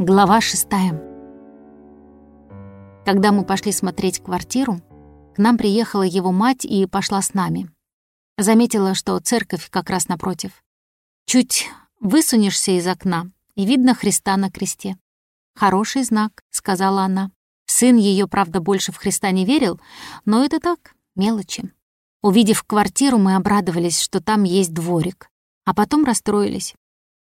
Глава шестая. Когда мы пошли смотреть квартиру, к нам приехала его мать и пошла с нами. Заметила, что церковь как раз напротив. Чуть высунешься из окна, и видно Христа на кресте. «Хороший знак», — сказала она. Сын ее, правда, больше в Христа не верил, но это так, мелочи. Увидев квартиру, мы обрадовались, что там есть дворик, а потом расстроились.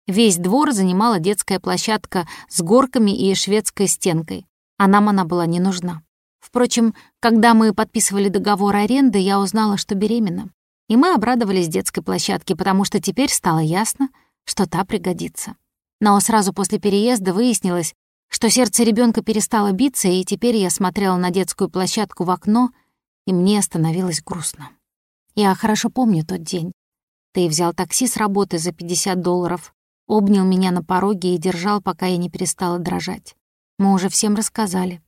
Весь двор занимала детская площадка с горками и шведской стенкой, а нам она была не нужна. Впрочем, когда мы подписывали договор аренды, я узнала, что беременна. И мы обрадовались детской площадке, потому что теперь стало ясно, что та пригодится. Но сразу после переезда выяснилось, что сердце ребенка перестало биться, и теперь я смотрела на детскую площадку в окно, и мне становилось грустно. Я хорошо помню тот день. Ты взял такси с работы за 50 долларов, обнял меня на пороге и держал, пока я не перестала дрожать. Мы уже всем рассказали.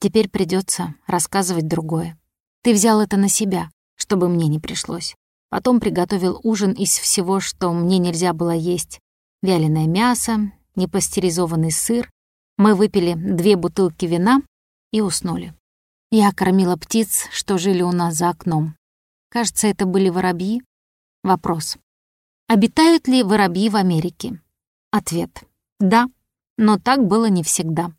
Теперь придется рассказывать другое. Ты взял это на себя, чтобы мне не пришлось. Потом приготовил ужин из всего, что мне нельзя было есть. Вяленое мясо, непастеризованный сыр. Мы выпили две бутылки вина и уснули. Я кормила птиц, что жили у нас за окном. Кажется, это были воробьи. Вопрос. Обитают ли воробьи в Америке? Ответ. Да, но так было не всегда.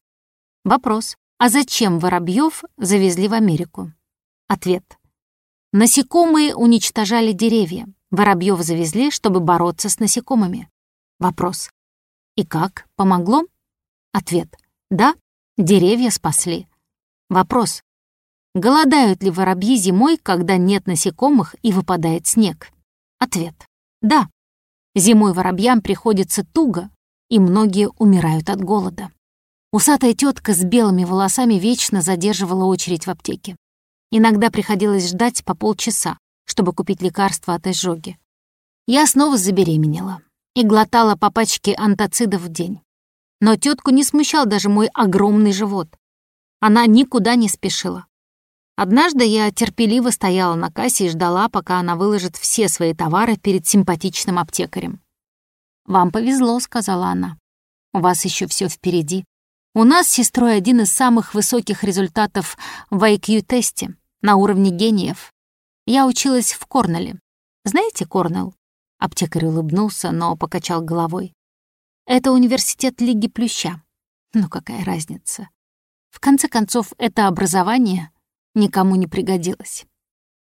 Вопрос. А зачем воробьев завезли в Америку? Ответ. Насекомые уничтожали деревья. Воробьев завезли, чтобы бороться с насекомыми. Вопрос. И как? Помогло? Ответ. Да, деревья спасли. Вопрос. Голодают ли воробьи зимой, когда нет насекомых и выпадает снег? Ответ. Да, Зимой воробьям приходится туго, и многие умирают от голода. Усатая тетка с белыми волосами вечно задерживала очередь в аптеке. Иногда приходилось ждать по полчаса, чтобы купить лекарство от изжоги. Я снова забеременела и глотала по пачке антацидов в день. Но тетку не смущал даже мой огромный живот. Она никуда не спешила. Однажды я терпеливо стояла на кассе и ждала, пока она выложит все свои товары перед симпатичным аптекарем. «Вам повезло», — сказала она. «У вас еще все впереди. У нас с сестрой один из самых высоких результатов в IQ-тесте на уровне гениев. Я училась в Корнелле. Знаете Корнелл?» Аптекарь улыбнулся, но покачал головой. «Это университет Лиги Плюща. Ну какая разница? В конце концов, это образование никому не пригодилась.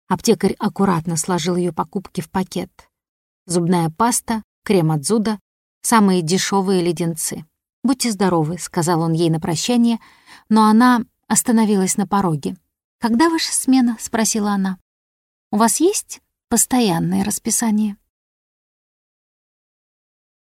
Аптекарь аккуратно сложил ее покупки в пакет. Зубная паста, крем от зуда, самые дешевые леденцы. «Будьте здоровы», — сказал он ей на прощание, но она остановилась на пороге. «Когда ваша смена?» — спросила она. «У вас есть постоянное расписание?»